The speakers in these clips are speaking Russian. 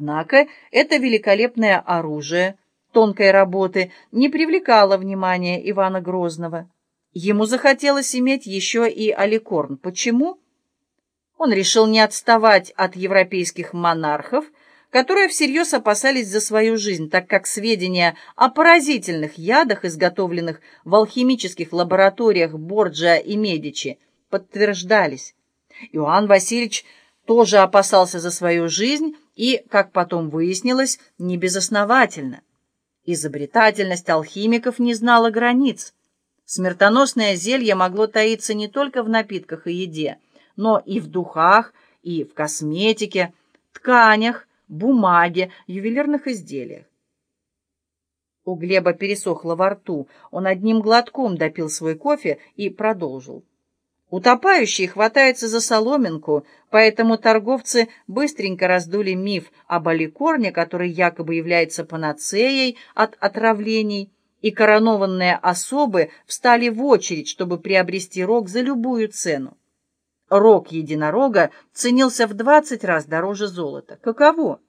Однако это великолепное оружие тонкой работы не привлекало внимания Ивана Грозного. Ему захотелось иметь еще и аликорн. Почему? Он решил не отставать от европейских монархов, которые всерьез опасались за свою жизнь, так как сведения о поразительных ядах, изготовленных в алхимических лабораториях Борджиа и Медичи, подтверждались. Иоанн Васильевич тоже опасался за свою жизнь и, как потом выяснилось, не безосновательно. Изобретательность алхимиков не знала границ. Смертоносное зелье могло таиться не только в напитках и еде, но и в духах, и в косметике, тканях, бумаге, ювелирных изделиях. У Глеба пересохло во рту. Он одним глотком допил свой кофе и продолжил. Утопающий хватается за соломинку, поэтому торговцы быстренько раздули миф об аликорне, который якобы является панацеей от отравлений, и коронованные особы встали в очередь, чтобы приобрести рог за любую цену. Рог единорога ценился в двадцать раз дороже золота. Каково?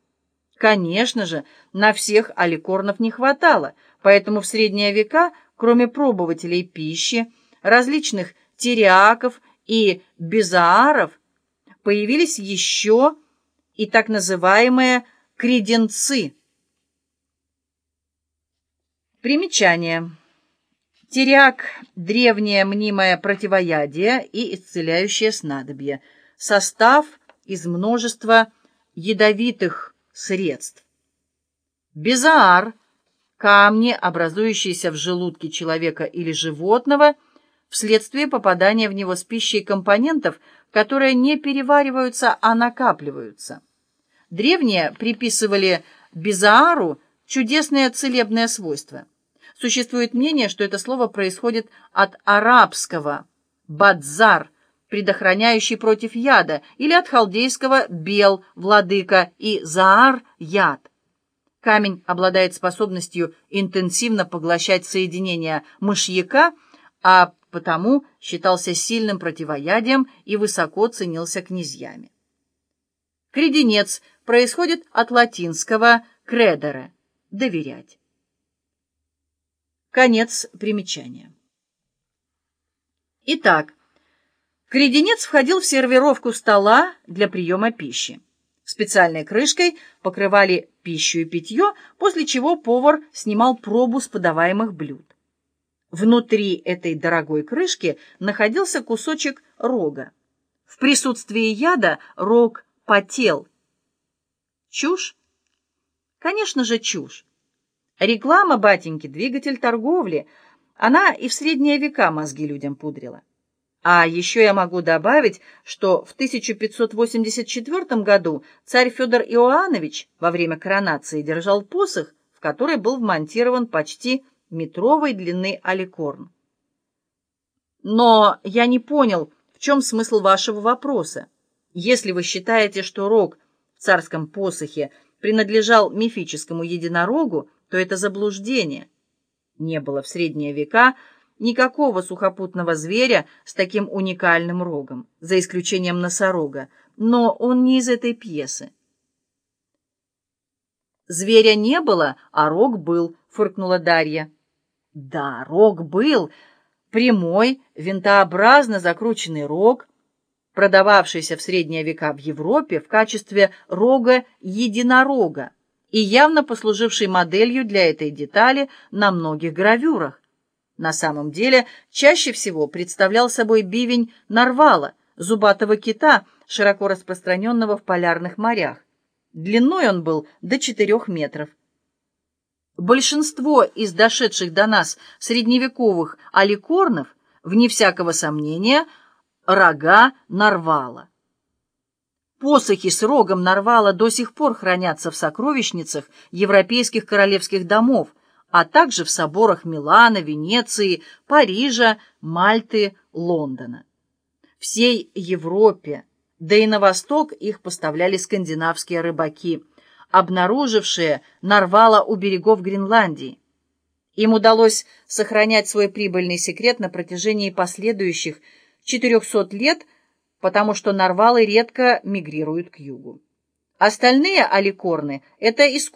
Конечно же, на всех аликорнов не хватало, поэтому в средние века, кроме пробователей пищи, различных тириаков и безааров появились еще и так называемые креденцы. Примечание. Тириак – древнее мнимое противоядие и исцеляющее снадобье. Состав из множества ядовитых средств. Безаар – камни, образующиеся в желудке человека или животного – вследствие попадания в него с пищей компонентов, которые не перевариваются, а накапливаются. Древние приписывали безаару чудесные целебные свойства. Существует мнение, что это слово происходит от арабского «бадзар», предохраняющий против яда, или от халдейского «бел», «владыка» и «заар» — яд. Камень обладает способностью интенсивно поглощать соединения мышьяка, а потому считался сильным противоядием и высоко ценился князьями. Креденец происходит от латинского «кредере» — «доверять». Конец примечания. Итак, креденец входил в сервировку стола для приема пищи. Специальной крышкой покрывали пищу и питье, после чего повар снимал пробу с подаваемых блюд. Внутри этой дорогой крышки находился кусочек рога. В присутствии яда рог потел. Чушь? Конечно же, чушь. Реклама, батеньки, двигатель торговли. Она и в средние века мозги людям пудрила. А еще я могу добавить, что в 1584 году царь Федор Иоаннович во время коронации держал посох, в который был вмонтирован почти метровой длины аликорн. Но я не понял, в чем смысл вашего вопроса. Если вы считаете, что рог в царском посохе принадлежал мифическому единорогу, то это заблуждение. Не было в средние века никакого сухопутного зверя с таким уникальным рогом, за исключением носорога, но он не из этой пьесы. «Зверя не было, а рог был», — фыркнула Дарья. Да, рог был, прямой, винтообразно закрученный рог, продававшийся в средние века в Европе в качестве рога-единорога и явно послуживший моделью для этой детали на многих гравюрах. На самом деле, чаще всего представлял собой бивень нарвала, зубатого кита, широко распространенного в полярных морях. Длиной он был до 4 метров. Большинство из дошедших до нас средневековых аликорнов, вне всякого сомнения, рога нарвала. Посохи с рогом нарвала до сих пор хранятся в сокровищницах европейских королевских домов, а также в соборах Милана, Венеции, Парижа, Мальты, Лондона. Всей Европе, да и на восток их поставляли скандинавские рыбаки – обнаружившие нарвала у берегов Гренландии. Им удалось сохранять свой прибыльный секрет на протяжении последующих 400 лет, потому что нарвалы редко мигрируют к югу. Остальные аликорны — это искусство.